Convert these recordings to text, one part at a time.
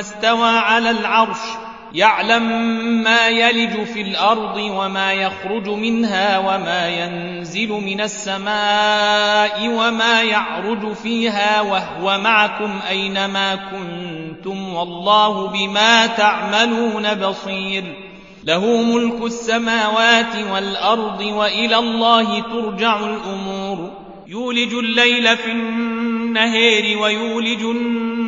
استوى على العرش يعلم ما يلج في الأرض وما يخرج منها وما ينزل من السماء وما يعرج فيها وهو معكم أينما كنتم والله بما تعملون بصير. له ملك السماوات والأرض وإلى الله ترجع الأمور. يولج الليل في النهار ويولج النهار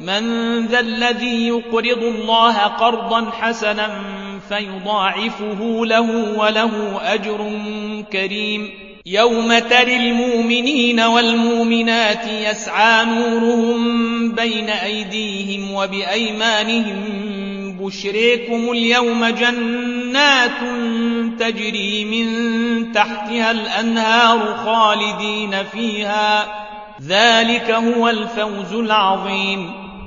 من ذا الذي يقرض الله قرضا حسنا فيضاعفه له وله أجر كريم. يوم ترى المؤمنين والمؤمنات يسعى نورهم بين أيديهم وبأيمانهم. بشريكم اليوم جنات تجري من تحتها الأنهار خالدين فيها. ذلك هو الفوز العظيم.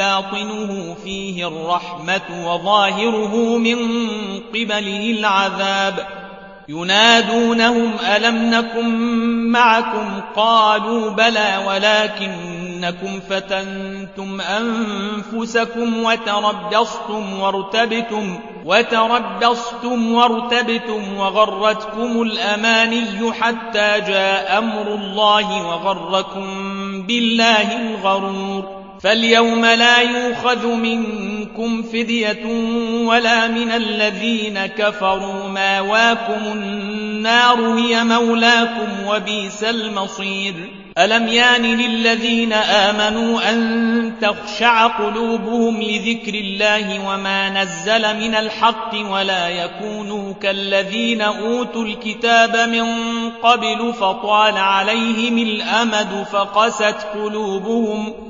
باطنه فيه الرحمة وظاهره من قبله العذاب. ينادونهم ألم نكن معكم؟ قالوا بلى ولكنكم فتنتم أنفسكم وتربصتم وارتبتم وتربصتم وارتبتم وغرتكم الأماني حتى جاء أمر الله وغركم بالله الغرور. فاليوم لا يوخذ منكم فدية ولا من الذين كفروا. ماواكم النار هي مولاكم وبيس المصير. ألم يان للذين آمنوا أن تخشع قلوبهم لذكر الله وما نزل من الحق ولا يكونوا كالذين أوتوا الكتاب من قبل فطال عليهم الأمد فقست قلوبهم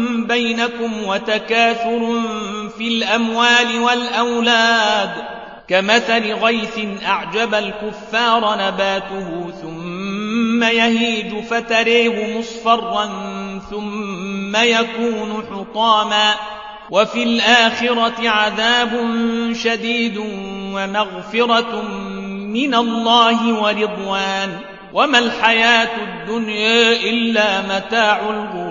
بينكم وتكاثر في الأموال والأولاد كمثل غيث أعجب الكفار نباته ثم يهيج فتريه مصفرا ثم يكون حطاما وفي الآخرة عذاب شديد ومغفرة من الله ورضوان وما الحياة الدنيا إلا متاع الغرور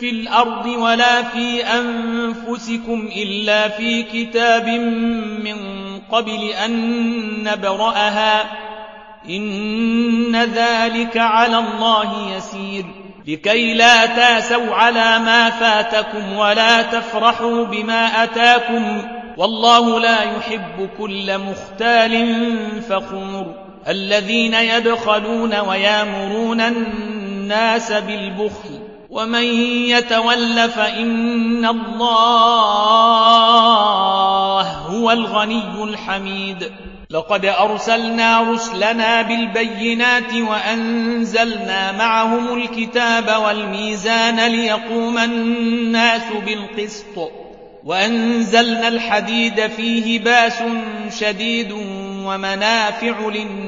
في الأرض ولا في أنفسكم إلا في كتاب من قبل أن نبرأها إن ذلك على الله يسير لكي لا تاسوا على ما فاتكم ولا تفرحوا بما أتاكم والله لا يحب كل مختال فخور الذين يبخلون ويامرون الناس بالبخل ومن يتول فإن الله هو الغني الحميد. لقد أرسلنا رسلنا بالبينات وأنزلنا معهم الكتاب والميزان ليقوم الناس بالقسط. وأنزلنا الحديد فيه باس شديد ومنافع للناس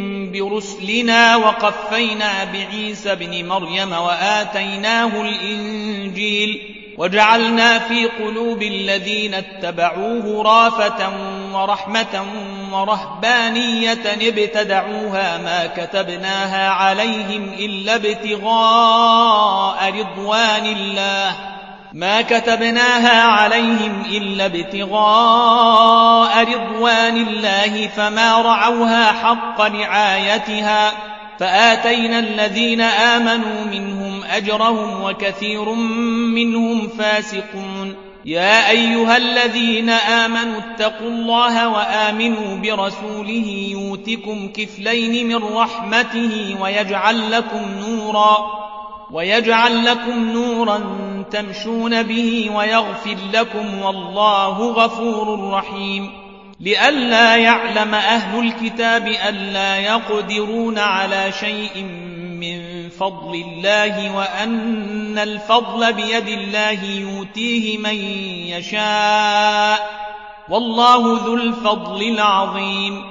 برسلنا وقفينا بعيسى بن مريم وآتيناه الإنجيل وجعلنا في قلوب الذين اتبعوه رافة ورحمة ورهبانية ابتدعوها ما كتبناها عليهم إلا ابتغاء رضوان الله ما كتبناها عليهم إلا ابتغاء رضوان الله فما رعوها حق رعايتها فآتينا الذين آمنوا منهم أجرهم وكثير منهم فاسقون. يا أيها الذين آمنوا اتقوا الله وآمنوا برسوله يوتكم كفلين من رحمته ويجعل لكم نورا ويجعل لكم نورا تمشون به ويغفر لكم والله غفور رحيم. لئلا يعلم أهل الكتاب ألا يقدرون على شيء من فضل الله وأن الفضل بيد الله يؤتيه من يشاء. والله ذو الفضل العظيم.